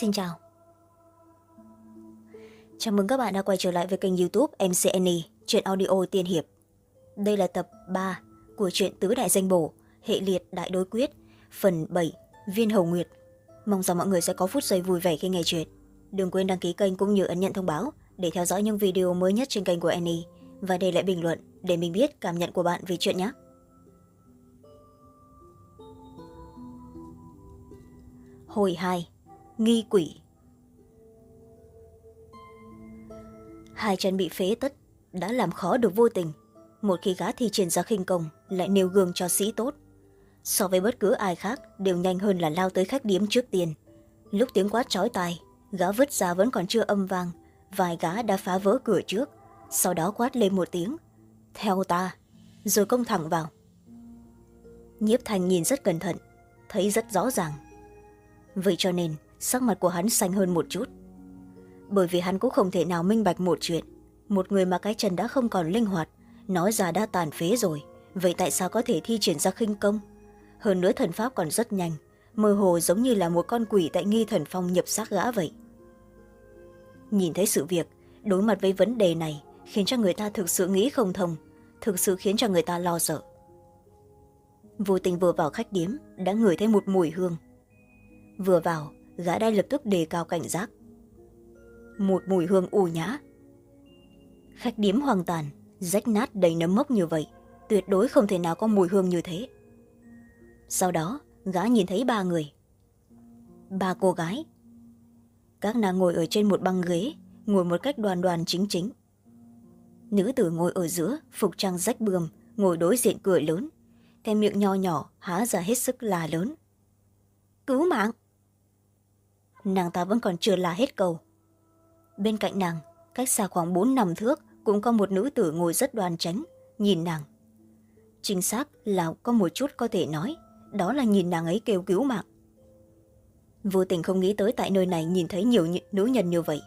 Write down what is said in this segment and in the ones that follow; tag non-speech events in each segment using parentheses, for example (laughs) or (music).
xin chào. Chào mừng các bạn đã quay trở lại với kênh youtube mcne chuyện audio tiên hiệp. Đây là tập ba của truyện tứ đại danh bổ, hệ liệt đại đối quyết, phần bảy, viên hầu nguyệt. Mong rằng mọi người sẽ có phút giây vui vẻ khi nghe chuyện. Đừng quên đăng ký kênh cũng như ấn nhận thông báo để theo dõi những video mới nhất trên kênh của annie và để lại bình luận để mình biết cảm nhận của bạn về chuyện nhé. Hồi hai nghi quỷ. Hai chân bị phế tất, đã làm khó được vô tình. Một khi gã thi triển ra khinh công, lại nêu gương cho sĩ tốt. So với bất cứ ai khác, đều nhanh hơn là lao tới khách điếm trước tiên lúc tiếng quát chói tai, gã vứt ra vẫn còn chưa âm vang. Vài gã đã phá vỡ cửa trước, sau đó quát lên một tiếng, theo ta! Rồi công thẳng vào. Nhiếp thành nhìn rất cẩn thận, thấy rất rõ ràng. Vậy cho nên sắc mặt của hắn xanh hơn một chút. Bởi vì hắn cũng không thể nào minh bạch một chuyện. Một người mà cái chân đã không còn linh hoạt, nói ra đã tàn phế rồi. Vậy tại sao có thể thi triển ra khinh công? Hơn nữa thần pháp còn rất nhanh, mơ hồ giống như là một con quỷ tại nghi thần phong nhập xác gã vậy. Nhìn thấy sự việc, đối mặt với vấn đề này, khiến cho người ta thực sự nghĩ không thông, thực sự khiến cho người ta lo sợ. Vô tình vừa vào khách điếm, đã ngửi thấy một mùi hương. Vừa vào gã đã lập tức đề cao cảnh giác. Một mùi hương u nhã. Khách điếm hoang tàn, rách nát đầy nấm mốc như vậy, tuyệt đối không thể nào có mùi hương như thế. Sau đó, gã nhìn thấy ba người. Ba cô gái. Các nàng ngồi ở trên một băng ghế, ngồi một cách đoàn đoàn chính chính. Nữ tử ngồi ở giữa, phục trang rách bươm, ngồi đối diện cửa lớn. Cái miệng nho nhỏ, há ra hết sức là lớn. Cứu mạng! Nàng ta vẫn còn chưa là hết cầu bên cạnh nàng, cách xa khoảng bốn năm thước, cũng có một nữ tử ngồi rất đoan tránh, nhìn nàng. Chính xác là có một chút có thể nói, đó là nhìn nàng ấy kêu cứu mạng. Vô tình không nghĩ tới tại nơi này nhìn thấy nhiều nữ nhân như vậy.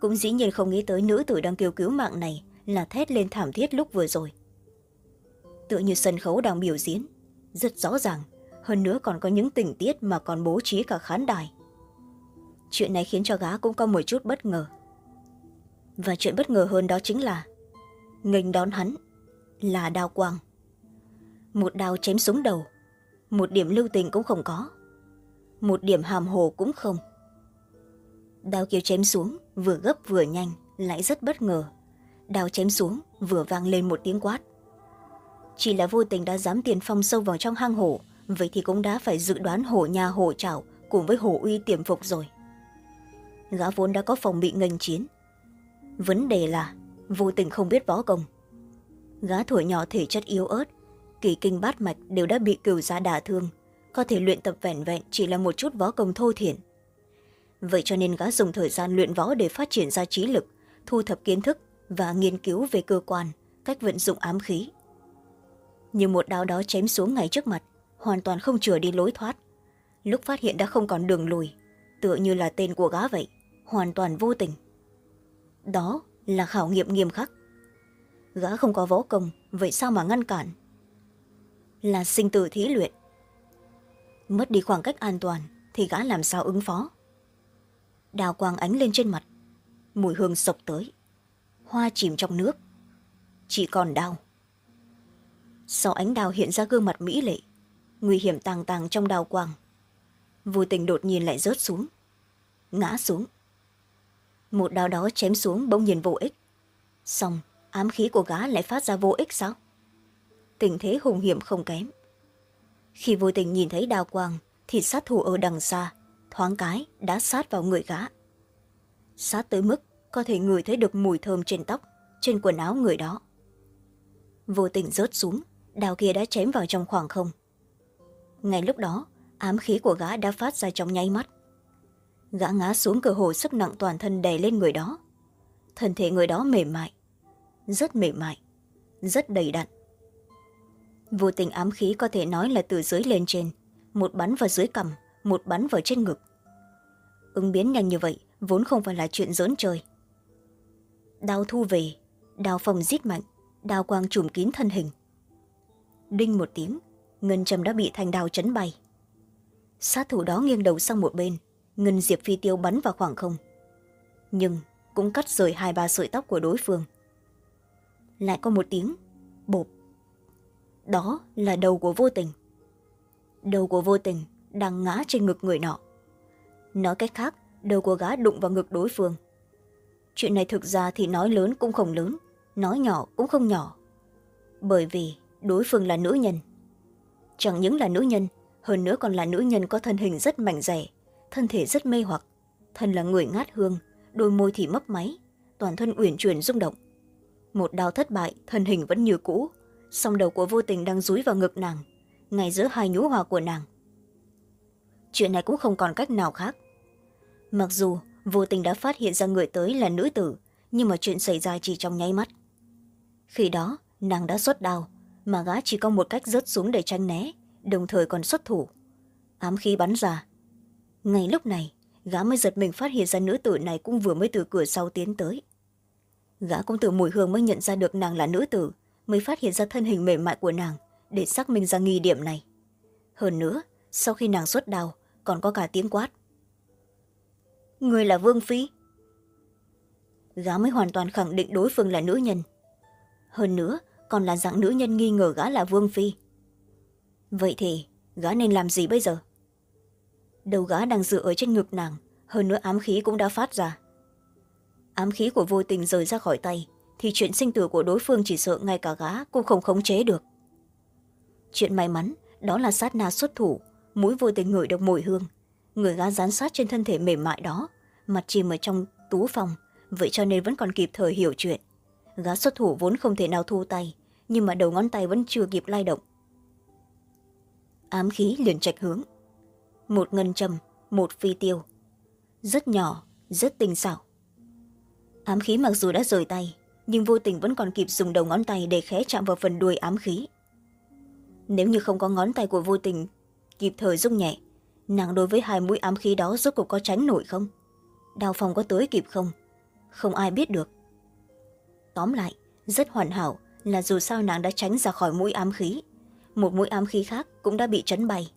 Cũng dĩ nhiên không nghĩ tới nữ tử đang kêu cứu mạng này là thét lên thảm thiết lúc vừa rồi. Tựa như sân khấu đang biểu diễn, rất rõ ràng, hơn nữa còn có những tình tiết mà còn bố trí cả khán đài chuyện này khiến cho gã cũng có một chút bất ngờ. Và chuyện bất ngờ hơn đó chính là, nghênh đón hắn là đao quang. Một đao chém xuống đầu, một điểm lưu tình cũng không có, một điểm hàm hồ cũng không. Đao kia chém xuống, vừa gấp vừa nhanh, lại rất bất ngờ. Đao chém xuống, vừa vang lên một tiếng quát. Chỉ là vô tình đã dám tiền phong sâu vào trong hang hổ, vậy thì cũng đã phải dự đoán hổ nhà hổ trảo cùng với hổ uy tiềm phục rồi gã vốn đã có phòng bị nghênh chiến. Vấn đề là, vô tình không biết võ công. Gã tuổi nhỏ thể chất yếu ớt, kỳ kinh bát mạch đều đã bị cừu giá đả thương, có thể luyện tập vẻn vẹn chỉ là một chút võ công thô thiển. Vậy cho nên gã dùng thời gian luyện võ để phát triển ra trí lực, thu thập kiến thức và nghiên cứu về cơ quan, cách vận dụng ám khí. Như một đao đó chém xuống ngay trước mặt, hoàn toàn không chừa đi lối thoát. Lúc phát hiện đã không còn đường lùi, tựa như là tên của gã vậy hoàn toàn vô tình. Đó là khảo nghiệm nghiêm khắc. Gã không có võ công, vậy sao mà ngăn cản? Là sinh tử thí luyện. Mất đi khoảng cách an toàn thì gã làm sao ứng phó? Đào quang ánh lên trên mặt, mùi hương sộc tới, hoa chìm trong nước, chỉ còn đau. Sau ánh đào hiện ra gương mặt mỹ lệ, nguy hiểm tàng tàng trong đào quang. Vô tình đột nhiên lại rớt xuống, ngã xuống một đao đó chém xuống bỗng nhiên vô ích. Xong, ám khí của gã lại phát ra vô ích sao? Tình thế hùng hiểm không kém. Khi vô tình nhìn thấy đao quang thì sát thủ ở đằng xa, thoáng cái đã sát vào người gã. Sát tới mức có thể ngửi thấy được mùi thơm trên tóc, trên quần áo người đó. Vô tình rớt xuống, đao kia đã chém vào trong khoảng không. Ngay lúc đó, ám khí của gã đã phát ra trong nháy mắt gã ngã xuống cửa hồ sức nặng toàn thân đè lên người đó. Thân thể người đó mềm mại, rất mềm mại, rất đầy đặn. Vô tình ám khí có thể nói là từ dưới lên trên, một bắn vào dưới cằm, một bắn vào trên ngực. Ứng biến nhanh như vậy vốn không phải là chuyện dỡn chơi đao thu về, đao phòng giết mạnh, đao quang trùm kín thân hình. Đinh một tiếng, ngân trầm đã bị thành đao chấn bay. Sát thủ đó nghiêng đầu sang một bên ngân diệp phi tiêu bắn vào khoảng không. Nhưng cũng cắt rời hai ba sợi tóc của đối phương. Lại có một tiếng, bộp. Đó là đầu của vô tình. Đầu của vô tình đang ngã trên ngực người nọ. Nói cách khác, đầu của gã đụng vào ngực đối phương. Chuyện này thực ra thì nói lớn cũng không lớn, nói nhỏ cũng không nhỏ. Bởi vì đối phương là nữ nhân. Chẳng những là nữ nhân, hơn nữa còn là nữ nhân có thân hình rất mảnh dẻ thân thể rất mê hoặc. Thân là người ngát hương, đôi môi thì mấp máy, toàn thân uyển chuyển rung động. Một đau thất bại, thân hình vẫn như cũ, song đầu của vô tình đang dúi vào ngực nàng, ngay giữa hai nhũ hòa của nàng. Chuyện này cũng không còn cách nào khác. Mặc dù vô tình đã phát hiện ra người tới là nữ tử, nhưng mà chuyện xảy ra chỉ trong nháy mắt. Khi đó, nàng đã xuất đao, mà gã chỉ có một cách rớt xuống để tranh né, đồng thời còn xuất thủ. Ám khí bắn ra ngay lúc này, gã mới giật mình phát hiện ra nữ tử này cũng vừa mới từ cửa sau tiến tới. Gã cũng từ mùi hương mới nhận ra được nàng là nữ tử, mới phát hiện ra thân hình mềm mại của nàng để xác minh ra nghi điểm này. Hơn nữa, sau khi nàng xuất đào, còn có cả tiếng quát. Người là vương phi. Gã mới hoàn toàn khẳng định đối phương là nữ nhân. Hơn nữa, còn là dạng nữ nhân nghi ngờ gã là vương phi. Vậy thì, gã nên làm gì bây giờ? Đầu gã đang dựa ở trên ngực nàng, hơn nữa ám khí cũng đã phát ra. Ám khí của vô tình rời ra khỏi tay, thì chuyện sinh tử của đối phương chỉ sợ ngay cả gã cũng không khống chế được. Chuyện may mắn, đó là sát na xuất thủ, mũi vô tình ngửi được mùi hương. Người gã dán sát trên thân thể mềm mại đó, mặt chìm ở trong tú phòng, vậy cho nên vẫn còn kịp thời hiểu chuyện. Gã xuất thủ vốn không thể nào thu tay, nhưng mà đầu ngón tay vẫn chưa kịp lay động. Ám khí liền trạch hướng một ngân trầm một phi tiêu. Rất nhỏ, rất tinh xảo. Ám khí mặc dù đã rời tay, nhưng vô tình vẫn còn kịp dùng đầu ngón tay để khé chạm vào phần đuôi ám khí. Nếu như không có ngón tay của vô tình, kịp thời rung nhẹ, nàng đối với hai mũi ám khí đó rốt cuộc có tránh nổi không? Đào phòng có tới kịp không? Không ai biết được. Tóm lại, rất hoàn hảo là dù sao nàng đã tránh ra khỏi mũi ám khí, một mũi ám khí khác cũng đã bị chấn bay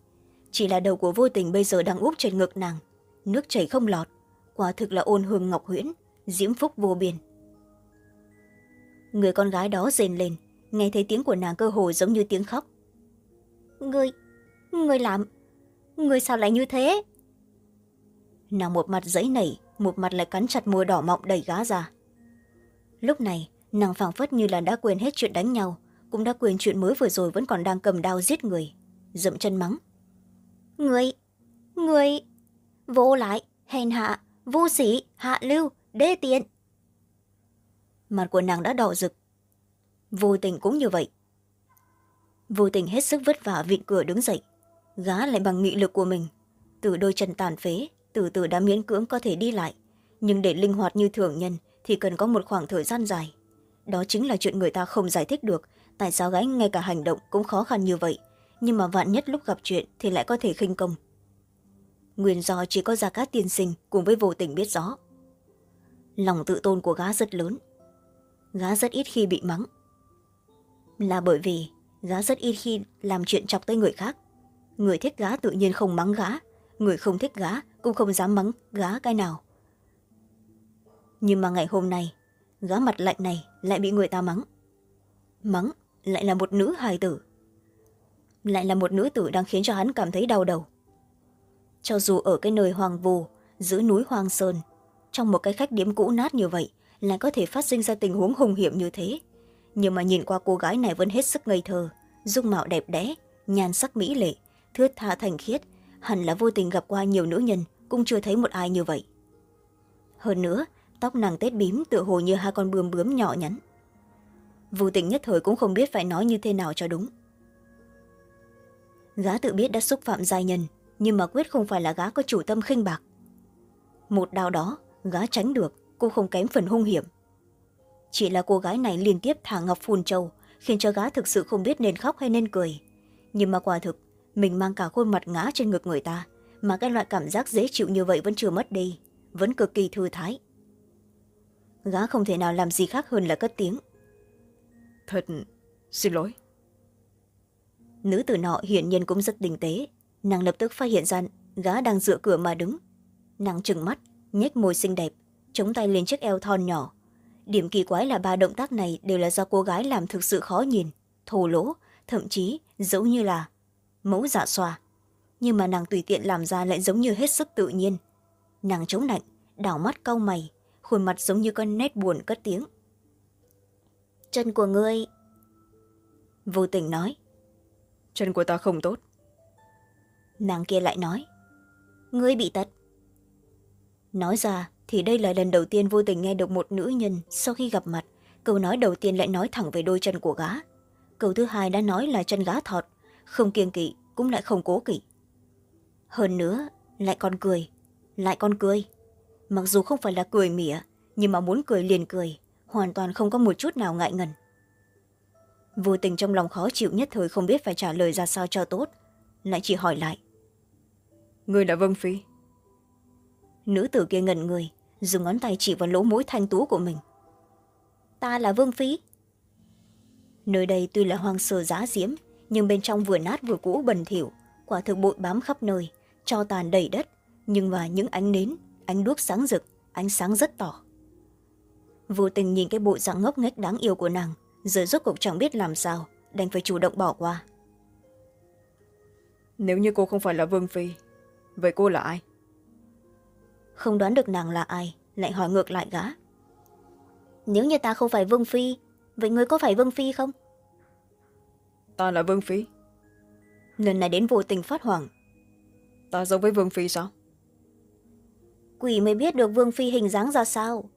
chỉ là đầu của vô tình bây giờ đang úp trên ngực nàng. Nước chảy không lọt. Quả thực là ôn hương ngọc huyễn, diễm phúc vô biên. Người con gái đó rền lên, nghe thấy tiếng của nàng cơ hồ giống như tiếng khóc. Người người làm, người sao lại như thế? Nàng một mặt dãy nảy, một mặt lại cắn chặt môi đỏ mọng đẩy gá ra. Lúc này, nàng phảng phất như là đã quên hết chuyện đánh nhau, cũng đã quên chuyện mới vừa rồi vẫn còn đang cầm đao giết người, dậm chân mắng người người, vô lại, hèn hạ, vô sĩ hạ lưu, đê tiện. Mặt của nàng đã đỏ rực. Vô tình cũng như vậy. Vô tình hết sức vất vả vịn cửa đứng dậy, gá lại bằng nghị lực của mình. Từ đôi chân tàn phế, từ từ đã miễn cưỡng có thể đi lại. Nhưng để linh hoạt như thường nhân thì cần có một khoảng thời gian dài. Đó chính là chuyện người ta không giải thích được, tại sao gái ngay cả hành động cũng khó khăn như vậy nhưng mà vạn nhất lúc gặp chuyện thì lại có thể khinh công. Nguyên do chỉ có gia cát tiên sinh cùng với vô tình biết rõ. Lòng tự tôn của gá rất lớn. Gá rất ít khi bị mắng. Là bởi vì gá rất ít khi làm chuyện chọc tới người khác. Người thích gá tự nhiên không mắng gá người không thích gá cũng không dám mắng gá cái nào. Nhưng mà ngày hôm nay gá mặt lạnh này lại bị người ta mắng. Mắng lại là một nữ hài tử lại là một nữ tử đang khiến cho hắn cảm thấy đau đầu. Cho dù ở cái nơi hoàng vù giữa núi hoang sơn, trong một cái khách điếm cũ nát như vậy, lại có thể phát sinh ra tình huống hùng hiểm như thế. Nhưng mà nhìn qua cô gái này vẫn hết sức ngây thơ, dung mạo đẹp đẽ, nhan sắc mỹ lệ, thướt tha thành khiết, hẳn là vô tình gặp qua nhiều nữ nhân, cũng chưa thấy một ai như vậy. Hơn nữa, tóc nàng tết bím tựa hồ như hai con bươm bướm nhỏ nhắn. Vô tình nhất thời cũng không biết phải nói như thế nào cho đúng gã tự biết đã xúc phạm giai nhân, nhưng mà quyết không phải là gã có chủ tâm khinh bạc. Một đao đó gã tránh được, cũng không kém phần hung hiểm. Chỉ là cô gái này liên tiếp thả ngọc phun châu khiến cho gã thực sự không biết nên khóc hay nên cười. Nhưng mà quả thực, mình mang cả khuôn mặt ngã trên ngực người ta, mà cái loại cảm giác dễ chịu như vậy vẫn chưa mất đi, vẫn cực kỳ thư thái. Gã không thể nào làm gì khác hơn là cất tiếng. Thật, xin lỗi nữ tử nọ hiển nhiên cũng rất tinh tế. Nàng lập tức phát hiện ra gã đang dựa cửa mà đứng. Nàng trừng mắt, nhếch môi xinh đẹp, chống tay lên chiếc eo thon nhỏ. Điểm kỳ quái là ba động tác này đều là do cô gái làm thực sự khó nhìn, thô lỗ, thậm chí giống như là mẫu dạ xoa. Nhưng mà nàng tùy tiện làm ra lại giống như hết sức tự nhiên. Nàng chống lạnh đảo mắt cau mày, khuôn mặt giống như con nét buồn cất tiếng. Chân của ngươi, vô tình nói chân của ta không tốt. Nàng kia lại nói, ngươi bị tật. Nói ra thì đây là lần đầu tiên vô tình nghe được một nữ nhân sau khi gặp mặt, câu nói đầu tiên lại nói thẳng về đôi chân của gá câu thứ hai đã nói là chân gá thọt, không kiêng kỵ cũng lại không cố kỵ. Hơn nữa, lại còn cười, lại còn cười. Mặc dù không phải là cười mỉa, nhưng mà muốn cười liền cười, hoàn toàn không có một chút nào ngại ngần vô tình trong lòng khó chịu nhất thời không biết phải trả lời ra sao cho tốt. Lại chỉ hỏi lại. Người là vâng phi? Nữ tử kia ngẩn người dùng ngón tay chỉ vào lỗ mũi thanh tú của mình. Ta là vương phí nơi đây tuy là hoang sơ giá diếm nhưng bên trong vừa nát vừa cũ bẩn thỉu quả thực bụi bám khắp nơi cho tàn đầy đất nhưng mà những ánh nến ánh đuốc sáng rực ánh sáng rất tỏ. Vô tình nhìn cái bộ dạng ngốc nghếch đáng yêu của nàng giờ rốt cuộc chẳng biết làm sao đành phải chủ động bỏ qua. Nếu như cô không phải là vương phi vậy cô là ai? Không đoán được nàng là ai lại hỏi ngược lại gã. Nếu như ta không phải vương phi vậy ngươi có phải vương phi không? Ta là vương phi. Lần này đến vô tình phát hoảng. Ta giống với vương phi sao? Quỷ mới biết được vương phi hình dáng ra sao.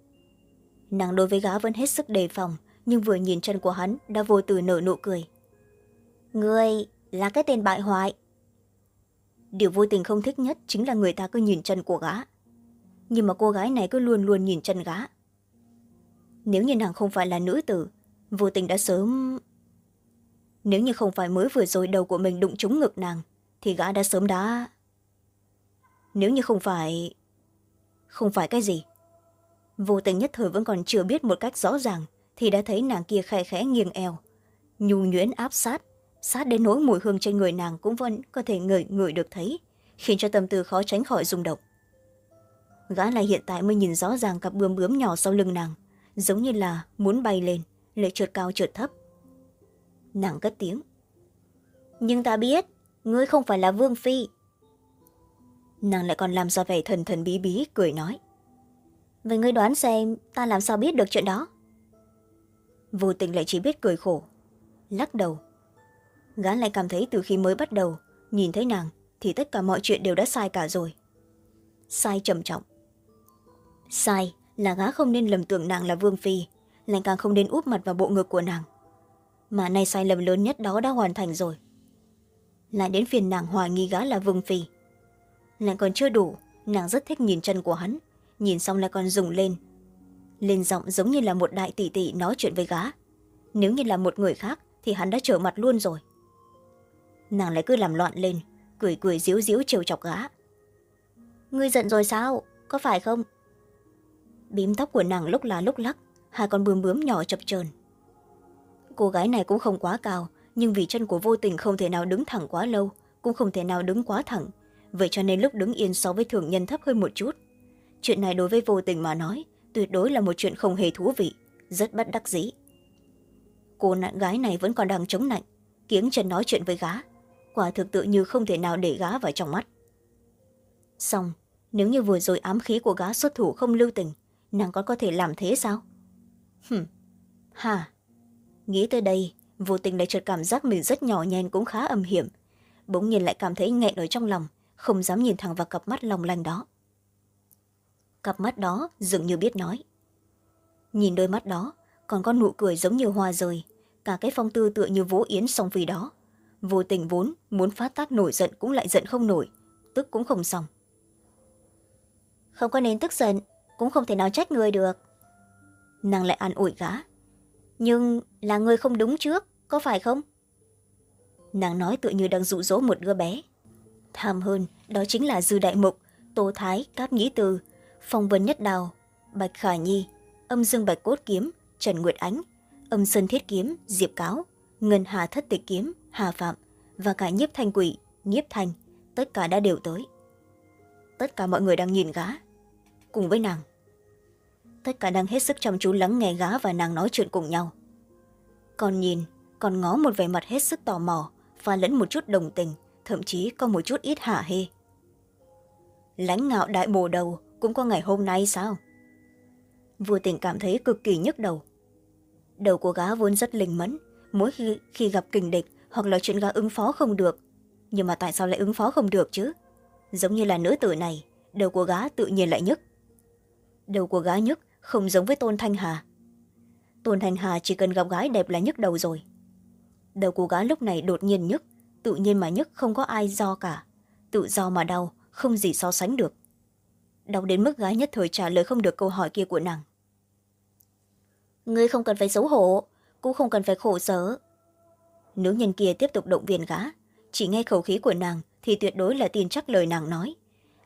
Nàng đối với gã vẫn hết sức đề phòng nhưng vừa nhìn chân của hắn đã vô từ nở nụ cười. Người là cái tên bại hoại. Điều vô tình không thích nhất chính là người ta cứ nhìn chân của gã. Nhưng mà cô gái này cứ luôn luôn nhìn chân gã. Nếu như nàng không phải là nữ tử, vô tình đã sớm nếu như không phải mới vừa rồi đầu của mình đụng trúng ngực nàng, thì gã đã sớm đã nếu như không phải không phải cái gì? Vô tình nhất thời vẫn còn chưa biết một cách rõ ràng thì đã thấy nàng kia khẽ khẽ nghiêng eo. Nhu nhuyễn áp sát sát đến nỗi mùi hương trên người nàng cũng vẫn có thể ngửi ngửi được thấy, khiến cho tâm tư khó tránh khỏi rung động. Gã lại hiện tại mới nhìn rõ ràng cặp bướm bướm nhỏ sau lưng nàng, giống như là muốn bay lên lại trượt cao trượt thấp. Nàng cất tiếng. Nhưng ta biết, ngươi không phải là vương phi. Nàng lại còn làm ra vẻ thần thần bí bí, cười nói. Vậy ngươi đoán xem ta làm sao biết được chuyện đó? Vô tình lại chỉ biết cười khổ. Lắc đầu. Gã lại cảm thấy từ khi mới bắt đầu, nhìn thấy nàng, thì tất cả mọi chuyện đều đã sai cả rồi. Sai trầm trọng. Sai là gã không nên lầm tưởng nàng là vương phi, lại càng không nên úp mặt vào bộ ngực của nàng. Mà nay sai lầm lớn nhất đó đã hoàn thành rồi. Lại đến phiền nàng hoài nghi gã là vương phi. Lại còn chưa đủ, nàng rất thích nhìn chân của hắn, nhìn xong lại còn dùng lên lên giọng giống như là một đại tỷ tỷ nói chuyện với gã nếu như là một người khác, thì hắn đã trở mặt luôn rồi. Nàng lại cứ làm loạn lên, cười cười díu díu trêu chọc gã ngươi giận rồi sao? Có phải không? Bím tóc của nàng lúc là lúc lắc, hai con bướm bướm nhỏ chập trờn cô gái này cũng không quá cao, nhưng vì chân của vô tình không thể nào đứng thẳng quá lâu, cũng không thể nào đứng quá thẳng. Vậy cho nên lúc đứng yên so với thường nhân thấp hơn một chút. Chuyện này đối với vô tình mà nói tuyệt đối là một chuyện không hề thú vị, rất bất đắc dĩ. Cô nạn gái này vẫn còn đang chống nạnh, kiếng chân nói chuyện với gá, quả thực tự như không thể nào để gá vào trong mắt. Xong, nếu như vừa rồi ám khí của gá xuất thủ không lưu tình, nàng có có thể làm thế sao? Hừm, hà, nghĩ tới đây, vô tình lại chợt cảm giác mình rất nhỏ nhen cũng khá âm hiểm, bỗng nhiên lại cảm thấy nghẹn ở trong lòng, không dám nhìn thẳng vào cặp mắt lòng lanh đó cặp mắt đó dường như biết nói. Nhìn đôi mắt đó, còn có nụ cười giống như hoa rời. Cả cái phong tư tựa như vỗ yến xong vì đó. Vô tình vốn muốn phát tác nổi giận cũng lại giận không nổi, tức cũng không xong. Không có nên tức giận, cũng không thể nào trách người được. Nàng lại an ủi gã. Nhưng là người không đúng trước, có phải không? Nàng nói tựa như đang dụ dỗ một đứa bé. Tham hơn, đó chính là dư đại mục tô thái, cát nhĩ từ phong vân nhất đào, bạch khả nhi, âm dương bạch cốt kiếm, trần nguyệt ánh, âm sơn thiết kiếm, diệp cáo, ngân hà thất tịch kiếm, hà phạm và cả nhiếp thanh quỷ, nhiếp thanh, tất cả đã đều tới. Tất cả mọi người đang nhìn gá cùng với nàng, tất cả đang hết sức chăm chú lắng nghe gá và nàng nói chuyện cùng nhau. Còn nhìn còn ngó một vẻ mặt hết sức tò mò và lẫn một chút đồng tình, thậm chí có một chút ít hả hê. Lãnh ngạo đại bồ đầu cũng có ngày hôm nay sao? Vô tình cảm thấy cực kỳ nhức đầu. Đầu của gá vốn rất linh mẫn mỗi khi, khi gặp kình địch hoặc là chuyện gá ứng phó không được. Nhưng mà tại sao lại ứng phó không được chứ? Giống như là nữ tử này đầu của gá tự nhiên lại nhức. Đầu của gá nhức không giống với tôn thanh hà. Tôn thanh hà chỉ cần gặp gái đẹp là nhức đầu rồi. Đầu của gá lúc này đột nhiên nhức tự nhiên mà nhức không có ai do cả. Tự do mà đau không gì so sánh được đau đến mức gái nhất thời trả lời không được câu hỏi kia của nàng. Ngươi không cần phải xấu hổ, cũng không cần phải khổ sở. Nữ nhân kia tiếp tục động viên gã, chỉ nghe khẩu khí của nàng thì tuyệt đối là tin chắc lời nàng nói.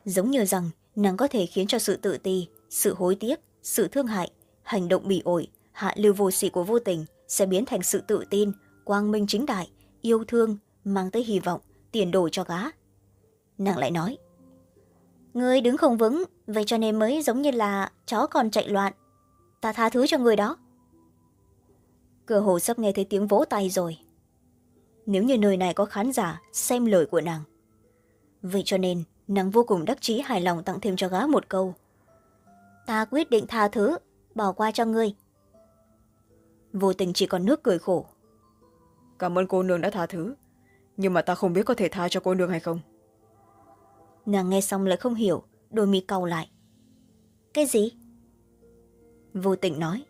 Giống như rằng nàng có thể khiến cho sự tự ti, sự hối tiếc, sự thương hại, hành động bị ổi, hạ lưu vô sỉ của vô tình sẽ biến thành sự tự tin, quang minh chính đại, yêu thương, mang tới hy vọng, tiền đồ cho gã. Nàng lại nói ngươi đứng không vững, vậy cho nên mới giống như là chó còn chạy loạn. Ta tha thứ cho người đó. Cửa hồ sắp nghe thấy tiếng vỗ tay rồi. Nếu như nơi này có khán giả xem lời của nàng, vậy cho nên nàng vô cùng đắc chí hài lòng tặng thêm cho gã một câu. Ta quyết định tha thứ, bỏ qua cho ngươi. Vô tình chỉ còn nước cười khổ. Cảm ơn cô nương đã tha thứ, nhưng mà ta không biết có thể tha cho cô nương hay không nàng nghe xong lại không hiểu đôi mi cau lại. Cái gì? Vô tình nói.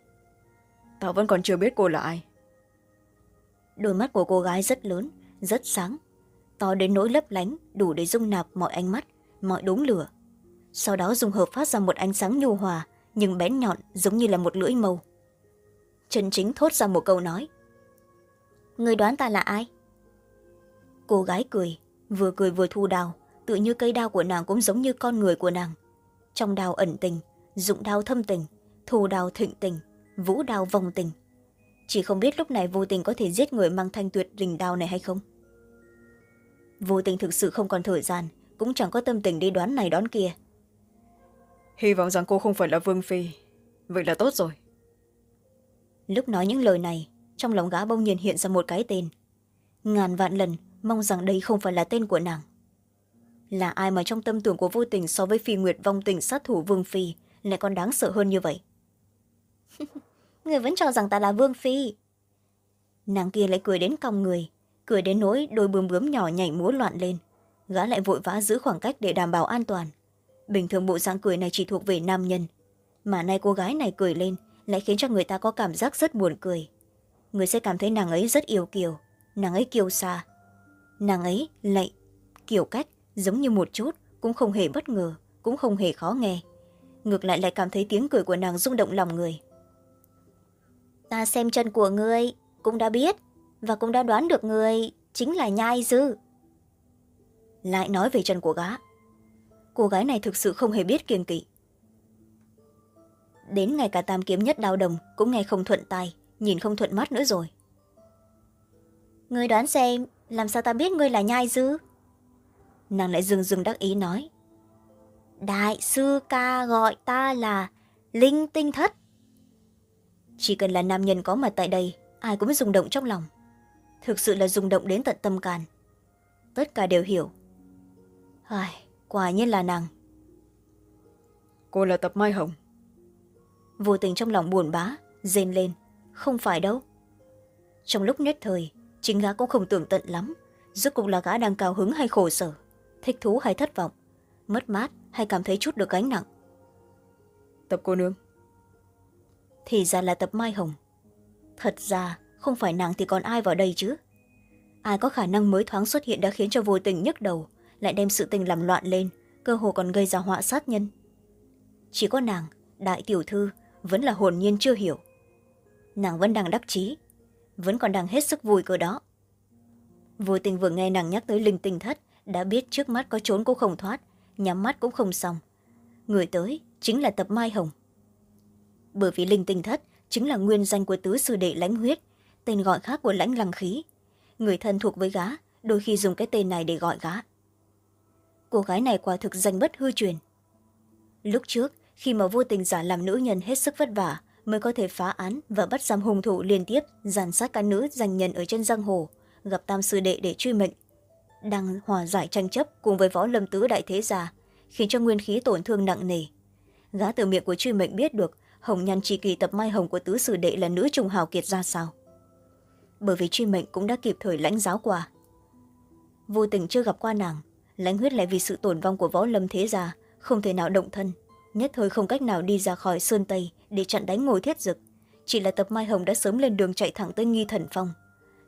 Ta vẫn còn chưa biết cô là ai. Đôi mắt của cô gái rất lớn rất sáng. To đến nỗi lấp lánh đủ để dung nạp mọi ánh mắt mọi đốm lửa. Sau đó dùng hợp phát ra một ánh sáng nhu hòa nhưng bén nhọn giống như là một lưỡi mâu. Trần chính thốt ra một câu nói. Người đoán ta là ai? Cô gái cười vừa cười vừa thu đào tự như cây đao của nàng cũng giống như con người của nàng. Trong đao ẩn tình dụng đao thâm tình thù đao thịnh tình vũ đao vòng tình. Chỉ không biết lúc này vô tình có thể giết người mang thanh tuyệt rình đao này hay không? Vô tình thực sự không còn thời gian cũng chẳng có tâm tình đi đoán này đoán kia. Hy vọng rằng cô không phải là vương phi. Vậy là tốt rồi. Lúc nói những lời này trong lòng gã bỗng nhiên hiện ra một cái tên. Ngàn vạn lần mong rằng đây không phải là tên của nàng là ai mà trong tâm tưởng của vô tình so với phi nguyệt vong tình sát thủ vương phi lại còn đáng sợ hơn như vậy? (laughs) Người vẫn cho rằng ta là vương phi. Nàng kia lại cười đến cong người, cười đến nỗi đôi bướm bướm nhỏ nhảy múa loạn lên. Gã lại vội vã giữ khoảng cách để đảm bảo an toàn. Bình thường bộ dạng cười này chỉ thuộc về nam nhân, mà nay cô gái này cười lên lại khiến cho người ta có cảm giác rất buồn cười. Người sẽ cảm thấy nàng ấy rất yêu kiều, nàng ấy kiêu xa nàng ấy lại kiểu cách giống như một chút cũng không hề bất ngờ cũng không hề khó nghe. Ngược lại lại cảm thấy tiếng cười của nàng rung động lòng người. Ta xem chân của ngươi cũng đã biết và cũng đã đoán được ngươi chính là nhai dư. Lại nói về chân của gã. Cô gái này thực sự không hề biết kiêng kỵ. Đến ngày cả tam kiếm nhất đao đồng cũng nghe không thuận tay nhìn không thuận mắt nữa rồi. Ngươi đoán xem làm sao ta biết ngươi là nhai dư nàng lại dừng dừng đắc ý nói đại sư ca gọi ta là linh tinh thất. Chỉ cần là nam nhân có mặt tại đây ai cũng rung động trong lòng. Thực sự là rung động đến tận tâm can. Tất cả đều hiểu. Ai quả nhiên là nàng. Cô là tập mai hồng. Vô tình trong lòng buồn bã rên lên. Không phải đâu. Trong lúc nhất thời chính gã cũng không tưởng tận lắm. Rốt cuộc là gã đang cao hứng hay khổ sở thích thú hay thất vọng? Mất mát hay cảm thấy chút được gánh nặng? Tập cô nương. Thì ra là tập mai hồng. Thật ra không phải nàng thì còn ai vào đây chứ? Ai có khả năng mới thoáng xuất hiện đã khiến cho vô tình nhức đầu lại đem sự tình làm loạn lên cơ hồ còn gây ra họa sát nhân? Chỉ có nàng đại tiểu thư vẫn là hồn nhiên chưa hiểu. Nàng vẫn đang đắc chí vẫn còn đang hết sức vui cơ đó. Vô tình vừa nghe nàng nhắc tới linh tinh thất đã biết trước mắt có trốn cũng không thoát, nhắm mắt cũng không xong. Người tới chính là tập mai hồng. Bởi vì linh tinh thất chính là nguyên danh của tứ sư đệ lãnh huyết, tên gọi khác của lãnh lăng khí. Người thân thuộc với gá đôi khi dùng cái tên này để gọi gá cô gái này quả thực danh bất hư truyền. Lúc trước, khi mà vô tình giả làm nữ nhân hết sức vất vả, mới có thể phá án và bắt giam hung thủ liên tiếp, giàn sát các nữ danh nhân ở trên giang hồ, gặp tam sư đệ để truy mệnh đang hòa giải tranh chấp cùng với võ lâm tứ đại thế gia, khiến cho nguyên khí tổn thương nặng nề. Gã từ miệng của truy mệnh biết được hồng nhan tri kỳ tập mai hồng của tứ sử đệ là nữ trùng hào kiệt ra sao. Bởi vì truy mệnh cũng đã kịp thời lãnh giáo qua. Vô tình chưa gặp qua nàng, lãnh huyết lại vì sự tổn vong của võ lâm thế gia, không thể nào động thân. Nhất thời không cách nào đi ra khỏi sơn tây để chặn đánh ngồi thiết dực. Chỉ là tập mai hồng đã sớm lên đường chạy thẳng tới nghi thần phong.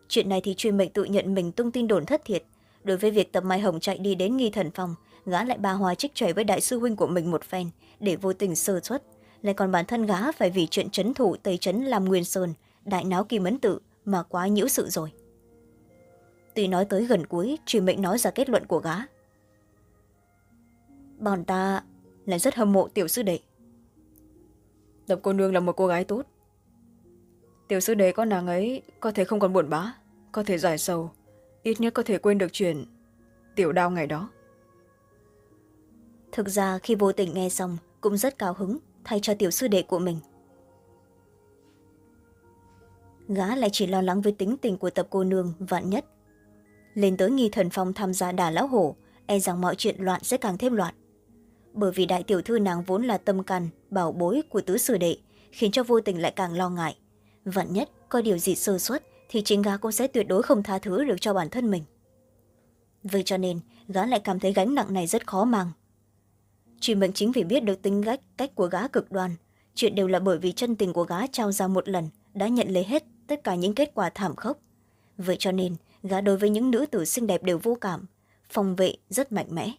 Chuyện này thì truy mệnh tự nhận mình tung tin đồn thất thiệt đối với việc tập mai hồng chạy đi đến nghi thần phong gã lại ba hoa trích chảy với đại sư huynh của mình một phen, để vô tình sơ xuất lại còn bản thân gã phải vì chuyện trấn thủ tây trấn làm nguyên sơn, đại náo kỳ ấn tự mà quá nhiễu sự rồi. Tuy nói tới gần cuối truy mệnh nói ra kết luận của gã. Bọn ta là rất hâm mộ tiểu sư đệ. Tập cô nương là một cô gái tốt. Tiểu sư đệ có nàng ấy có thể không còn buồn bã, có thể giải sầu ít nhất có thể quên được chuyện tiểu đao ngày đó. Thực ra khi vô tình nghe xong, cũng rất cao hứng, thay cho tiểu sư đệ của mình. Gã lại chỉ lo lắng với tính tình của tập cô nương vạn nhất. Lên tới nghi thần phong tham gia đà lão hổ e rằng mọi chuyện loạn sẽ càng thêm loạn. Bởi vì đại tiểu thư nàng vốn là tâm càn bảo bối của tứ sử đệ, khiến cho vô tình lại càng lo ngại. Vạn nhất có điều gì sơ xuất thì chính gã cũng sẽ tuyệt đối không tha thứ được cho bản thân mình. Vậy cho nên gã lại cảm thấy gánh nặng này rất khó mang. Chỉ mệnh chính vì biết được tính cách cách của gã cực đoan, chuyện đều là bởi vì chân tình của gã trao ra một lần đã nhận lấy hết tất cả những kết quả thảm khốc. Vậy cho nên gã đối với những nữ tử xinh đẹp đều vô cảm, phòng vệ rất mạnh mẽ.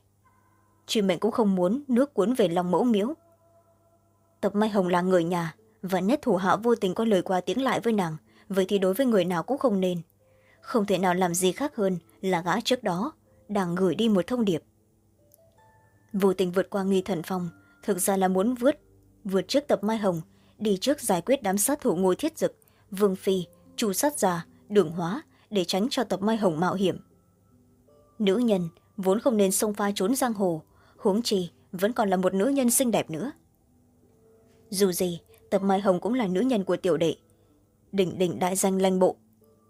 Truy mệnh cũng không muốn nước cuốn về lòng mẫu miếu. Tập mai hồng là người nhà và nhất thủ hạ vô tình có lời qua tiếng lại với nàng vậy thì đối với người nào cũng không nên. Không thể nào làm gì khác hơn là gã trước đó, đang gửi đi một thông điệp. Vô tình vượt qua nghi thần phong, thực ra là muốn vượt vượt trước tập mai hồng, đi trước giải quyết đám sát thủ ngôi thiết dực, vương phi, chu sát già, đường hóa để tránh cho tập mai hồng mạo hiểm. Nữ nhân vốn không nên xông pha trốn giang hồ, huống chi vẫn còn là một nữ nhân xinh đẹp nữa. Dù gì, tập mai hồng cũng là nữ nhân của tiểu đệ đỉnh đỉnh đại danh lanh bộ.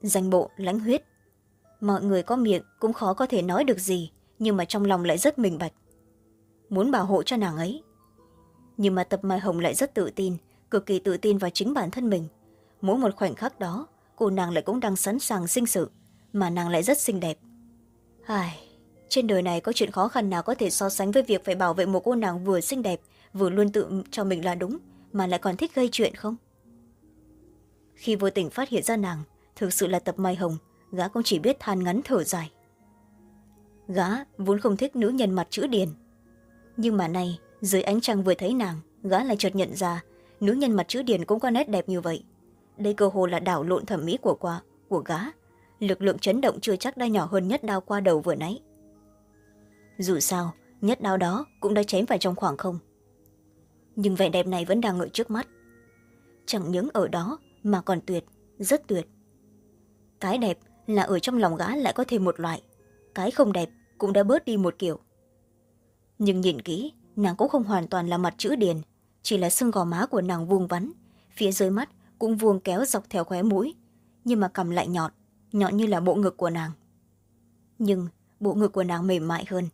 Danh bộ, lãnh huyết. Mọi người có miệng cũng khó có thể nói được gì, nhưng mà trong lòng lại rất minh bạch. Muốn bảo hộ cho nàng ấy. Nhưng mà tập mai hồng lại rất tự tin, cực kỳ tự tin vào chính bản thân mình. Mỗi một khoảnh khắc đó, cô nàng lại cũng đang sẵn sàng sinh sự, mà nàng lại rất xinh đẹp. Ai, trên đời này có chuyện khó khăn nào có thể so sánh với việc phải bảo vệ một cô nàng vừa xinh đẹp, vừa luôn tự cho mình là đúng, mà lại còn thích gây chuyện không? Khi vô tình phát hiện ra nàng, thực sự là tập mai hồng, gã cũng chỉ biết than ngắn thở dài. Gã vốn không thích nữ nhân mặt chữ điền. Nhưng mà nay, dưới ánh trăng vừa thấy nàng, gã lại chợt nhận ra nữ nhân mặt chữ điền cũng có nét đẹp như vậy. Đây cơ hồ là đảo lộn thẩm mỹ của qua, của gã. Lực lượng chấn động chưa chắc đã nhỏ hơn nhất đao qua đầu vừa nãy. Dù sao, nhất đao đó cũng đã chém vào trong khoảng không. Nhưng vẻ đẹp này vẫn đang ngợi trước mắt. Chẳng những ở đó mà còn tuyệt, rất tuyệt. Cái đẹp là ở trong lòng gã lại có thêm một loại. Cái không đẹp cũng đã bớt đi một kiểu. Nhưng nhìn kỹ, nàng cũng không hoàn toàn là mặt chữ điền, chỉ là xương gò má của nàng vuông vắn, phía dưới mắt cũng vuông kéo dọc theo khóe mũi, nhưng mà cầm lại nhọn nhọn như là bộ ngực của nàng. Nhưng bộ ngực của nàng mềm mại hơn,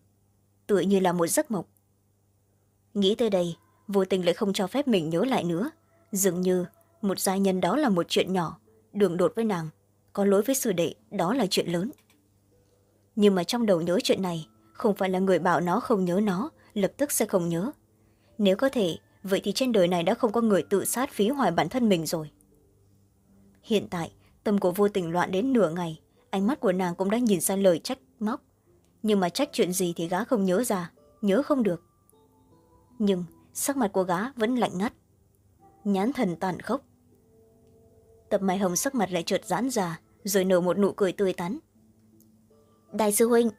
tựa như là một giấc mộng. Nghĩ tới đây, vô tình lại không cho phép mình nhớ lại nữa, dường như một gia nhân đó là một chuyện nhỏ, đường đột với nàng, có lỗi với sư đệ, đó là chuyện lớn. Nhưng mà trong đầu nhớ chuyện này, không phải là người bảo nó không nhớ nó, lập tức sẽ không nhớ. Nếu có thể, vậy thì trên đời này đã không có người tự sát phí hoài bản thân mình rồi. Hiện tại, tâm của vô tình loạn đến nửa ngày, ánh mắt của nàng cũng đã nhìn ra lời trách móc. Nhưng mà trách chuyện gì thì gã không nhớ ra, nhớ không được. Nhưng sắc mặt của gã vẫn lạnh ngắt. Nhán thần tàn khốc tập mai hồng sắc mặt lại trượt giãn ra rồi nở một nụ cười tươi tắn. Đại sư huynh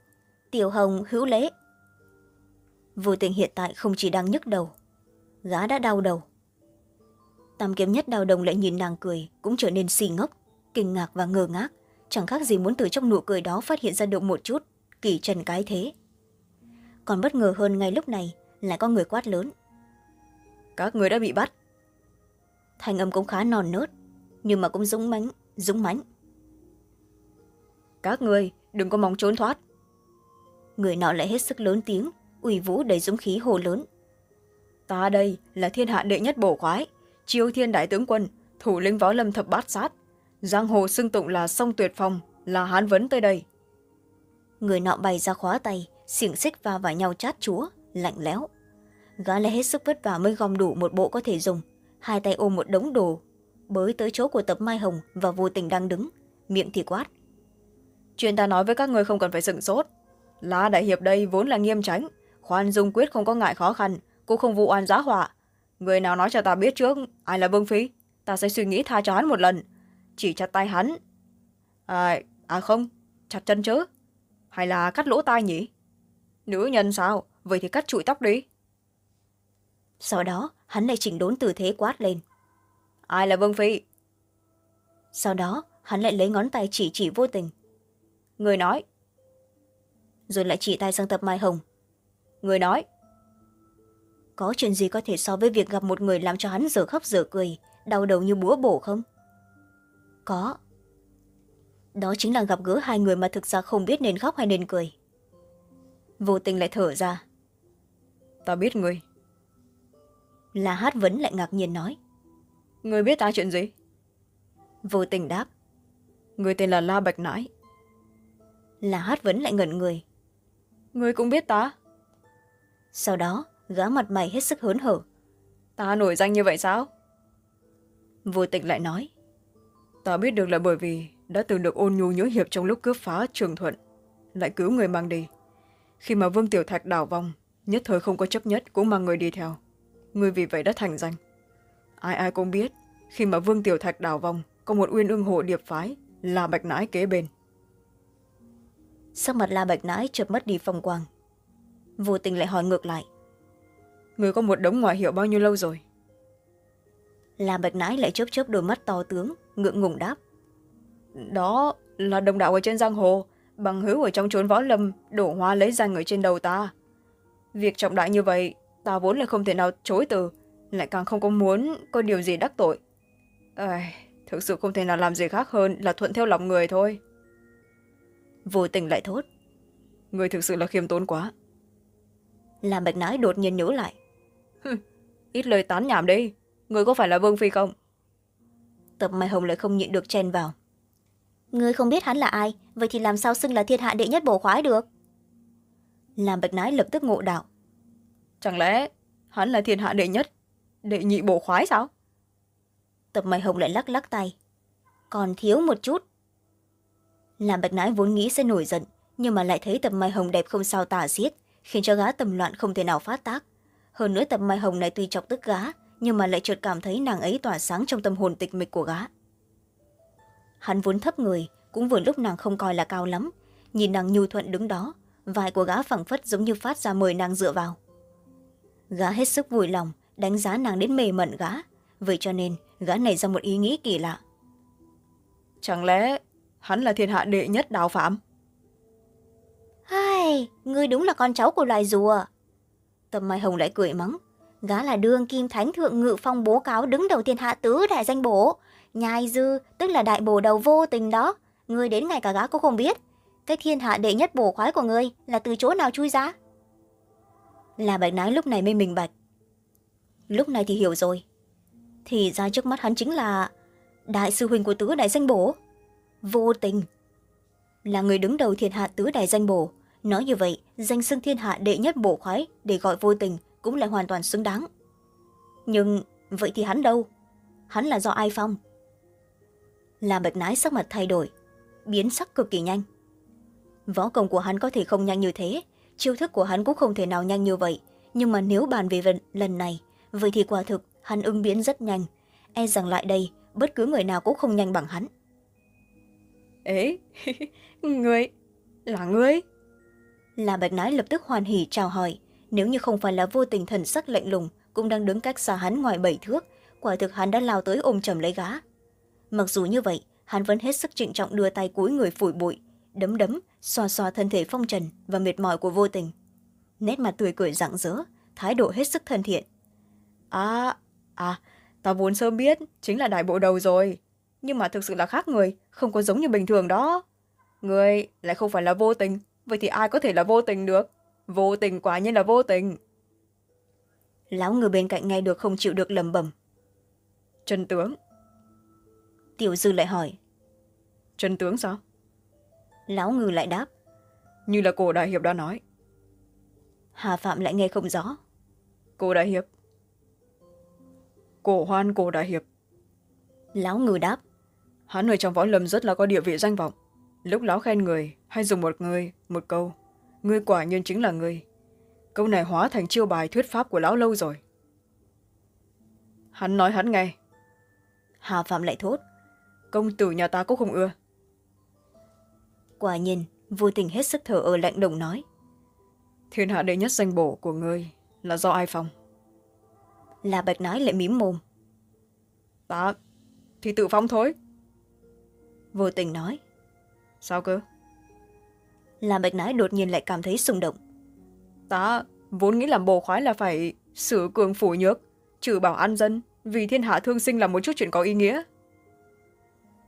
tiểu hồng hữu lễ. Vô tình hiện tại không chỉ đang nhức đầu gã đã đau đầu. Tam kiếm nhất đau đồng lại nhìn nàng cười cũng trở nên xì ngốc kinh ngạc và ngơ ngác. Chẳng khác gì muốn từ trong nụ cười đó phát hiện ra được một chút kỳ trần cái thế. Còn bất ngờ hơn ngay lúc này lại có người quát lớn. Các người đã bị bắt. Thanh âm cũng khá non nớt nhưng mà cũng dũng mãnh dũng mãnh. Các người đừng có mong trốn thoát. Người nọ lại hết sức lớn tiếng ủy vũ đầy dũng khí hồ lớn. Ta đây là thiên hạ đệ nhất bổ khoái chiêu thiên đại tướng quân thủ lĩnh võ lâm thập bát sát. Giang hồ xưng tụng là sông tuyệt phong là hán vấn tới đây. Người nọ bày ra khóa tay xiềng xích va vào nhau chát chúa lạnh lẽo. Gã lại hết sức vất vả mới gom đủ một bộ có thể dùng hai tay ôm một đống đồ bới tới chỗ của tập mai hồng và vô tình đang đứng miệng thì quát. Chuyện ta nói với các người không cần phải sửng sốt. Lá đại hiệp đây vốn là nghiêm tránh khoan dung quyết không có ngại khó khăn cũng không vụ oan giá họa. Người nào nói cho ta biết trước ai là vương phi ta sẽ suy nghĩ tha cho hắn một lần. Chỉ chặt tay hắn. À, à không chặt chân chứ. Hay là cắt lỗ tai nhỉ? Nữ nhân sao? Vậy thì cắt trụi tóc đi. Sau đó hắn lại chỉnh đốn tư thế quát lên ai là vương phi? Sau đó hắn lại lấy ngón tay chỉ chỉ vô tình. Người nói. Rồi lại chỉ tay sang tập mai hồng. Người nói. Có chuyện gì có thể so với việc gặp một người làm cho hắn giờ khóc giờ cười đau đầu như búa bổ không? Có. Đó chính là gặp gỡ hai người mà thực ra không biết nên khóc hay nên cười. Vô tình lại thở ra. Ta biết người. Là hát vấn lại ngạc nhiên nói người biết ta chuyện gì? Vô tình đáp. Người tên là la bạch nãi. Là hát vấn lại ngẩn người. Người cũng biết ta. Sau đó gã mặt mày hết sức hớn hở. Ta nổi danh như vậy sao? Vô tình lại nói. Ta biết được là bởi vì đã từng được ôn nhu nhớ hiệp trong lúc cướp phá trường thuận. Lại cứu người mang đi. Khi mà vương tiểu thạch đảo vong nhất thời không có chấp nhất cũng mang người đi theo. Người vì vậy đã thành danh ai ai cũng biết khi mà vương tiểu thạch đảo vong có một uyên ương hộ điệp phái là bạch nãi kế bên. Sắc mặt la bạch nãi chợt mất đi phong quang. Vô tình lại hỏi ngược lại. Người có một đống ngoại hiệu bao nhiêu lâu rồi? La bạch nãi lại chớp chớp đôi mắt to tướng ngượng ngùng đáp. Đó là đồng đạo ở trên giang hồ bằng hữu ở trong chốn võ lâm đổ hoa lấy danh ở trên đầu ta. Việc trọng đại như vậy ta vốn là không thể nào chối từ lại càng không có muốn có điều gì đắc tội. À, thực sự không thể nào làm gì khác hơn là thuận theo lòng người thôi. Vô tình lại thốt. Người thực sự là khiêm tốn quá. Làm bạch nãi đột nhiên nhớ lại. Ít lời tán nhảm đi. Người có phải là vương phi không? Tập mai hồng lại không nhịn được chen vào. Ngươi không biết hắn là ai vậy thì làm sao xưng là thiên hạ đệ nhất bổ khoái được? Làm bạch nãi lập tức ngộ đạo. Chẳng lẽ hắn là thiên hạ đệ nhất đệ nhị bộ khoái sao? Tập mai hồng lại lắc lắc tay. Còn thiếu một chút. Làm bạch nãi vốn nghĩ sẽ nổi giận, nhưng mà lại thấy tập mai hồng đẹp không sao tả xiết, khiến cho gã tầm loạn không thể nào phát tác. Hơn nữa tập mai hồng này tuy chọc tức gã, nhưng mà lại chợt cảm thấy nàng ấy tỏa sáng trong tâm hồn tịch mịch của gã. Hắn vốn thấp người, cũng vừa lúc nàng không coi là cao lắm. Nhìn nàng nhu thuận đứng đó, vai của gã phẳng phất giống như phát ra mời nàng dựa vào. Gã hết sức vui lòng đánh giá nàng đến mề mẩn gã. Vậy cho nên gã nảy ra một ý nghĩ kỳ lạ. Chẳng lẽ hắn là thiên hạ đệ nhất đào phạm? Hai ngươi đúng là con cháu của loài rùa. Tâm mai hồng lại cười mắng. Gã là đương kim thánh thượng ngự phong bố cáo đứng đầu thiên hạ tứ đại danh bổ. Nhai dư tức là đại bổ đầu vô tình đó. Ngươi đến ngày cả gã cũng không biết. Cái thiên hạ đệ nhất bổ khoái của ngươi là từ chỗ nào chui ra? Là bạch nái lúc này mới minh bạch lúc này thì hiểu rồi. Thì ra trước mắt hắn chính là đại sư huynh của tứ đại danh bổ. Vô tình. Là người đứng đầu thiên hạ tứ đại danh bổ. Nói như vậy, danh xưng thiên hạ đệ nhất bổ khoái để gọi vô tình cũng là hoàn toàn xứng đáng. Nhưng vậy thì hắn đâu? Hắn là do ai phong? Làm bạch nái sắc mặt thay đổi, biến sắc cực kỳ nhanh. Võ công của hắn có thể không nhanh như thế, chiêu thức của hắn cũng không thể nào nhanh như vậy. Nhưng mà nếu bàn về lần này vậy thì quả thực hắn ứng biến rất nhanh. E rằng lại đây bất cứ người nào cũng không nhanh bằng hắn. Ế (laughs) ngươi là ngươi là bạch nái lập tức hoan hỉ chào hỏi. Nếu như không phải là vô tình thần sắc lạnh lùng cũng đang đứng cách xa hắn ngoài bảy thước quả thực hắn đã lao tới ôm chầm lấy gá mặc dù như vậy hắn vẫn hết sức trịnh trọng đưa tay cúi người phủi bụi đấm đấm xoa xoa thân thể phong trần và mệt mỏi của vô tình. Nét mặt tươi cười rạng rỡ thái độ hết sức thân thiện à à ta vốn sớm biết chính là đại bộ đầu rồi. Nhưng mà thực sự là khác người không có giống như bình thường đó. Người lại không phải là vô tình vậy thì ai có thể là vô tình được? Vô tình quả nhiên là vô tình. Lão ngư bên cạnh nghe được không chịu được lầm bầm chân tướng. Tiểu dư lại hỏi. Chân tướng sao? Lão ngư lại đáp. Như là cô đại hiệp đã nói. Hà phạm lại nghe không rõ. Cô đại hiệp cổ hoan cổ đại hiệp. Lão ngư đáp. Hắn ở trong võ lâm rất là có địa vị danh vọng. Lúc lão khen người hay dùng một người một câu ngươi quả nhiên chính là người. Câu này hóa thành chiêu bài thuyết pháp của lão lâu rồi. Hắn nói hắn nghe. Hà phạm lại thốt. Công tử nhà ta cũng không ưa? Quả nhiên vô tình hết sức thở ở lạnh đồng nói. Thiên hạ đệ nhất danh bổ của ngươi là do ai phong là bạch nái lại mím mồm. Ta thì tự phong thôi. Vô tình nói. Sao cơ? Là bạch nái đột nhiên lại cảm thấy xung động. Ta vốn nghĩ làm bồ khoái là phải xử cường phủ nhược trừ bảo an dân vì thiên hạ thương sinh là một chút chuyện có ý nghĩa.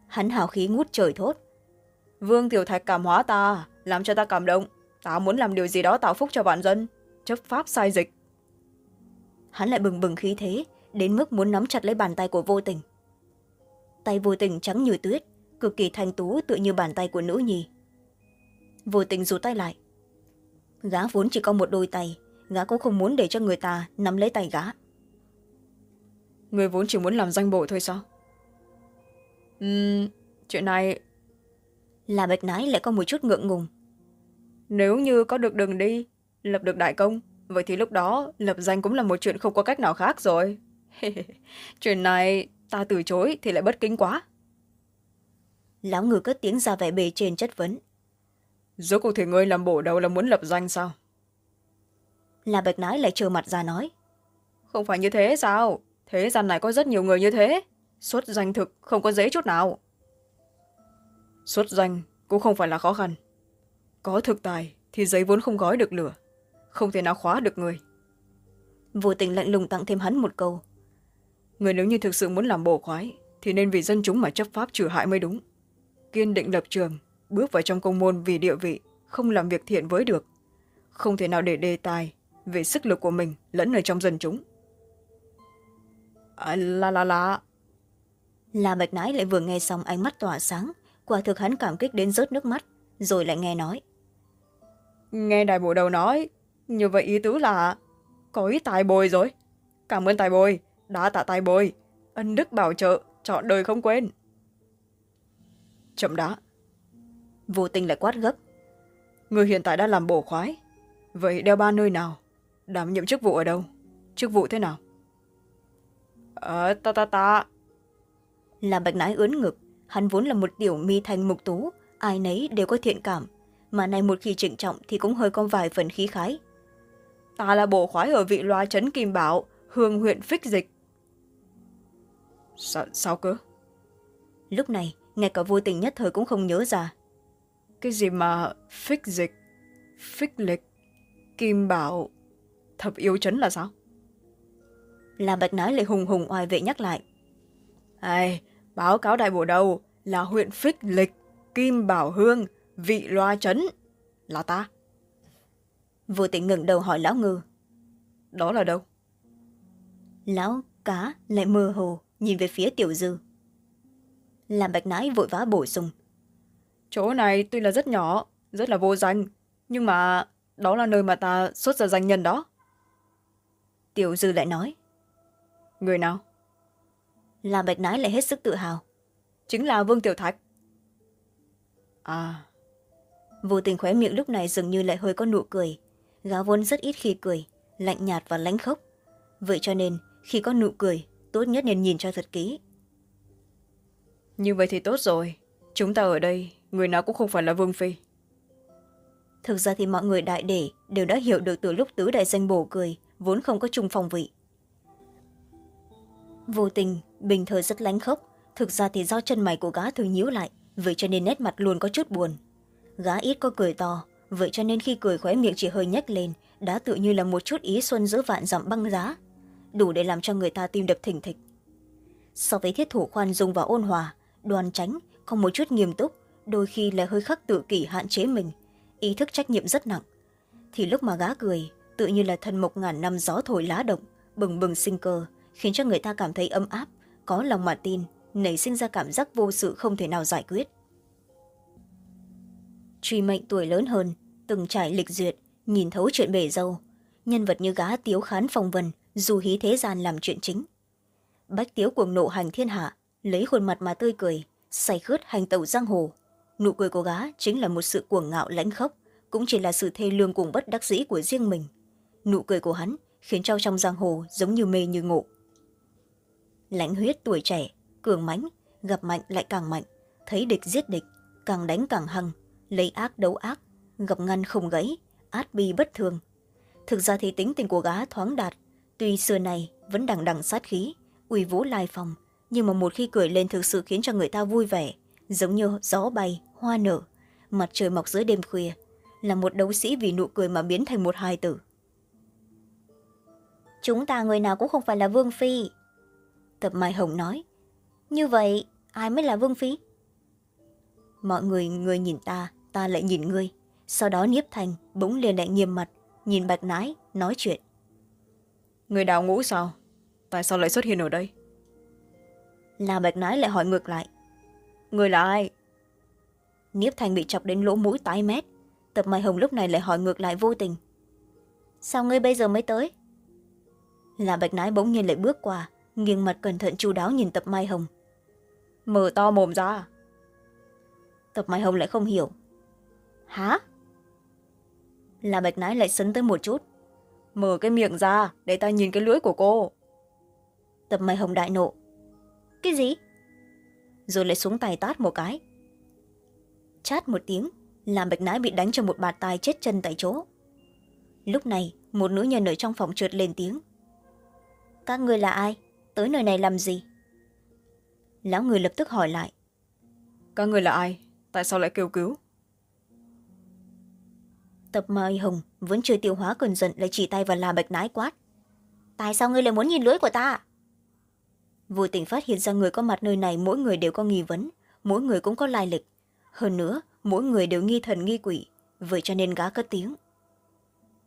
Hắn hào khí ngút trời thốt. Vương tiểu thạch cảm hóa ta làm cho ta cảm động. Ta muốn làm điều gì đó tạo phúc cho vạn dân chấp pháp sai dịch hắn lại bừng bừng khí thế đến mức muốn nắm chặt lấy bàn tay của vô tình. Tay vô tình trắng như tuyết cực kỳ thanh tú tựa như bàn tay của nữ nhi. Vô tình rụt tay lại. Gã vốn chỉ có một đôi tay gã cũng không muốn để cho người ta nắm lấy tay gã. Người vốn chỉ muốn làm danh bộ thôi sao? Uhm, chuyện này là bạch nái lại có một chút ngượng ngùng. Nếu như có được đường đi lập được đại công vậy thì lúc đó lập danh cũng là một chuyện không có cách nào khác rồi. (laughs) Chuyện này ta từ chối thì lại bất kính quá. Lão ngư cất tiếng ra vẻ bề trên chất vấn. Rốt cuộc thì ngươi làm bổ đầu là muốn lập danh sao? Là bạch nái lại trơ mặt ra nói. Không phải như thế sao? Thế gian này có rất nhiều người như thế. Xuất danh thực không có dễ chút nào. Xuất danh cũng không phải là khó khăn. Có thực tài thì giấy vốn không gói được lửa không thể nào khóa được người. Vô tình lạnh lùng tặng thêm hắn một câu. Người nếu như thực sự muốn làm bổ khoái thì nên vì dân chúng mà chấp pháp trừ hại mới đúng. Kiên định lập trường bước vào trong công môn vì địa vị không làm việc thiện với được. Không thể nào để đề tài về sức lực của mình lẫn ở trong dân chúng. À, là là là là bạch nãi lại vừa nghe xong ánh mắt tỏa sáng quả thực hắn cảm kích đến rớt nước mắt rồi lại nghe nói. Nghe đại bộ đầu nói như vậy ý tứ là có ý tài bồi rồi. Cảm ơn tài bồi đã tạ tài bồi. Ân đức bảo trợ chọn đời không quên. Chậm đã. Vô tình lại quát gấp. Người hiện tại đã làm bổ khoái. Vậy đeo ba nơi nào? Đảm nhiệm chức vụ ở đâu? Chức vụ thế nào? Ờ ta ta ta. Làm bạch nãi ướn ngực hắn vốn là một tiểu mi thanh mục tú ai nấy đều có thiện cảm. Mà nay một khi trịnh trọng thì cũng hơi có vài phần khí khái ta là bổ khoái ở vị loa trấn kim bảo hương huyện phích dịch. Sao, sao cơ? Lúc này ngay cả vô tình nhất thời cũng không nhớ ra. Cái gì mà phích dịch phích lịch kim bảo thập yếu chấn là sao? Là bạch nói lại hùng hùng oai vệ nhắc lại. Ai báo cáo đại bộ đầu là huyện phích lịch kim bảo hương vị loa trấn là ta vô tình ngừng đầu hỏi lão ngư. Đó là đâu? Lão cá lại mơ hồ nhìn về phía tiểu dư. Làm bạch nái vội vã bổ sung. Chỗ này tuy là rất nhỏ rất là vô danh nhưng mà đó là nơi mà ta xuất ra danh nhân đó. Tiểu dư lại nói. Người nào? Làm bạch nái lại hết sức tự hào. Chính là vương tiểu thạch. À. Vô tình khóe miệng lúc này dường như lại hơi có nụ cười gã vốn rất ít khi cười lạnh nhạt và lánh khốc. Vậy cho nên khi có nụ cười tốt nhất nên nhìn cho thật kỹ. Như vậy thì tốt rồi. Chúng ta ở đây người nào cũng không phải là vương phi. Thực ra thì mọi người đại để đều đã hiểu được từ lúc tứ đại danh bổ cười vốn không có chung phong vị. Vô tình bình thời rất lánh khốc. Thực ra thì do chân mày của gã thường nhíu lại vậy cho nên nét mặt luôn có chút buồn. Gã ít có cười to vậy cho nên khi cười khóe miệng chỉ hơi nhếch lên, đã tự như là một chút ý xuân giữa vạn dặm băng giá, đủ để làm cho người ta tim đập thình thịch. So với thiết thủ khoan dung và ôn hòa, đoan tránh, không một chút nghiêm túc, đôi khi lại hơi khắc tự kỷ hạn chế mình, ý thức trách nhiệm rất nặng. Thì lúc mà gã cười, tự như là thân mộc ngàn năm gió thổi lá động, bừng bừng sinh cơ, khiến cho người ta cảm thấy ấm áp, có lòng mà tin, nảy sinh ra cảm giác vô sự không thể nào giải quyết truy mệnh tuổi lớn hơn, từng trải lịch duyệt, nhìn thấu chuyện bể dâu. Nhân vật như gã tiếu khán phong vân, dù hí thế gian làm chuyện chính. Bách tiếu cuồng nộ hành thiên hạ, lấy khuôn mặt mà tươi cười, say khướt hành tẩu giang hồ. Nụ cười của gã chính là một sự cuồng ngạo lãnh khốc, cũng chỉ là sự thê lương cùng bất đắc dĩ của riêng mình. Nụ cười của hắn khiến cho trong giang hồ giống như mê như ngộ. Lãnh huyết tuổi trẻ, cường mãnh, gặp mạnh lại càng mạnh, thấy địch giết địch, càng đánh càng hăng lấy ác đấu ác, gặp ngăn không gãy, át bi bất thường. Thực ra thì tính tình của gá thoáng đạt, tuy xưa này vẫn đằng đằng sát khí, uy vũ lai phòng, nhưng mà một khi cười lên thực sự khiến cho người ta vui vẻ, giống như gió bay, hoa nở, mặt trời mọc giữa đêm khuya, là một đấu sĩ vì nụ cười mà biến thành một hài tử. Chúng ta người nào cũng không phải là vương phi, tập mai hồng nói. Như vậy, ai mới là vương phi? Mọi người người nhìn ta ta lại nhìn ngươi. Sau đó niếp thành bỗng liền lại nghiêm mặt nhìn bạch nái nói chuyện. Người đào ngũ sao? Tại sao lại xuất hiện ở đây? Là bạch nái lại hỏi ngược lại. Người là ai? Niếp thành bị chọc đến lỗ mũi tái mét. Tập mai hồng lúc này lại hỏi ngược lại vô tình. Sao ngươi bây giờ mới tới? Là bạch nái bỗng nhiên lại bước qua nghiêng mặt cẩn thận chu đáo nhìn tập mai hồng. Mở to mồm ra. Tập mai hồng lại không hiểu hả? Là bạch nái lại sấn tới một chút. Mở cái miệng ra để ta nhìn cái lưỡi của cô. Tập mai hồng đại nộ. Cái gì? Rồi lại xuống tay tát một cái. Chát một tiếng, làm bạch nái bị đánh cho một bạt tai chết chân tại chỗ. Lúc này, một nữ nhân ở trong phòng trượt lên tiếng. Các người là ai? Tới nơi này làm gì? Lão người lập tức hỏi lại. Các người là ai? Tại sao lại kêu cứu? Tập mai hồng vẫn chưa tiêu hóa cơn giận lại chỉ tay vào là bạch nái quát. Tại sao ngươi lại muốn nhìn lưới của ta? Vô tình phát hiện ra người có mặt nơi này mỗi người đều có nghi vấn mỗi người cũng có lai lịch. Hơn nữa mỗi người đều nghi thần nghi quỷ vậy cho nên gá cất tiếng.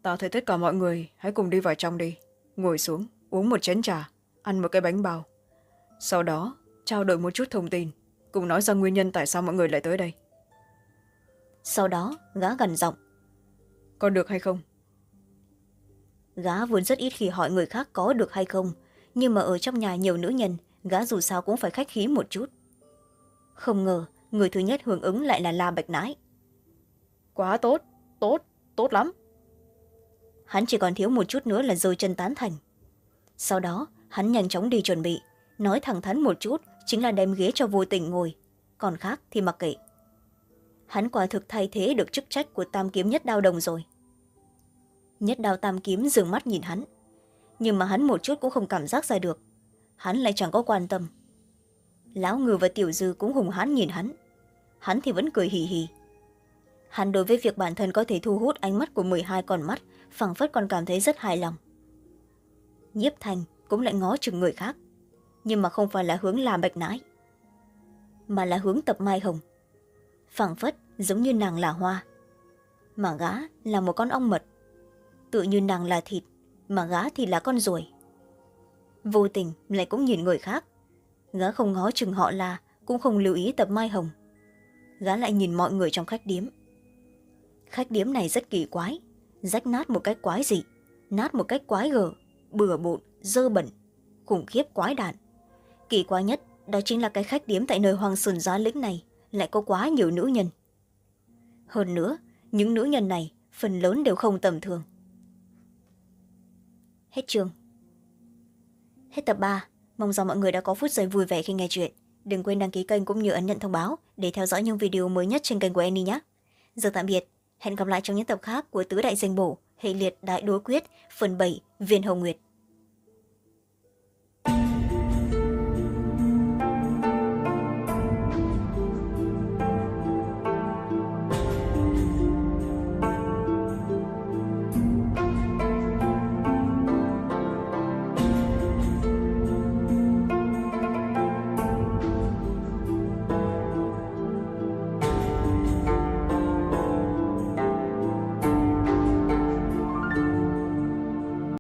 Ta thấy tất cả mọi người hãy cùng đi vào trong đi. Ngồi xuống uống một chén trà ăn một cái bánh bao. Sau đó trao đổi một chút thông tin cùng nói ra nguyên nhân tại sao mọi người lại tới đây. Sau đó gã gần giọng còn được hay không? Gã vốn rất ít khi hỏi người khác có được hay không. Nhưng mà ở trong nhà nhiều nữ nhân gã dù sao cũng phải khách khí một chút. Không ngờ người thứ nhất hưởng ứng lại là la bạch nãi. Quá tốt tốt tốt lắm. Hắn chỉ còn thiếu một chút nữa là rơi chân tán thành. Sau đó hắn nhanh chóng đi chuẩn bị. Nói thẳng thắn một chút chính là đem ghế cho vô tình ngồi. Còn khác thì mặc kệ. Hắn quả thực thay thế được chức trách của tam kiếm nhất đao đồng rồi nhất đao tam kiếm dừng mắt nhìn hắn. Nhưng mà hắn một chút cũng không cảm giác ra được. Hắn lại chẳng có quan tâm. Lão ngư và tiểu dư cũng hùng hán nhìn hắn. Hắn thì vẫn cười hì hì. Hắn đối với việc bản thân có thể thu hút ánh mắt của m hai con mắt phẳng phất còn cảm thấy rất hài lòng. Nhiếp thành cũng lại ngó chừng người khác. Nhưng mà không phải là hướng làm bạch nãi, mà là hướng tập mai hồng. Phẳng phất giống như nàng là hoa. Mà gã là một con ong mật tự như nàng là thịt, mà gã thì là con ruồi. Vô tình lại cũng nhìn người khác. Gã không ngó chừng họ là, cũng không lưu ý tập mai hồng. Gã lại nhìn mọi người trong khách điếm. Khách điếm này rất kỳ quái, rách nát một cách quái dị, nát một cách quái gở, bừa bộn, dơ bẩn, khủng khiếp quái đản. Kỳ quái nhất, đó chính là cái khách điếm tại nơi hoàng sơn giá lĩnh này lại có quá nhiều nữ nhân. Hơn nữa, những nữ nhân này phần lớn đều không tầm thường hết chương. Hết tập ba. Mong rằng mọi người đã có phút giây vui vẻ khi nghe chuyện. Đừng quên đăng ký kênh cũng như ấn nhận thông báo để theo dõi những video mới nhất trên kênh của Annie nhé. Giờ tạm biệt. Hẹn gặp lại trong những tập khác của tứ đại danh bổ, hệ liệt đại đối quyết, phần bảy, viên hồng nguyệt.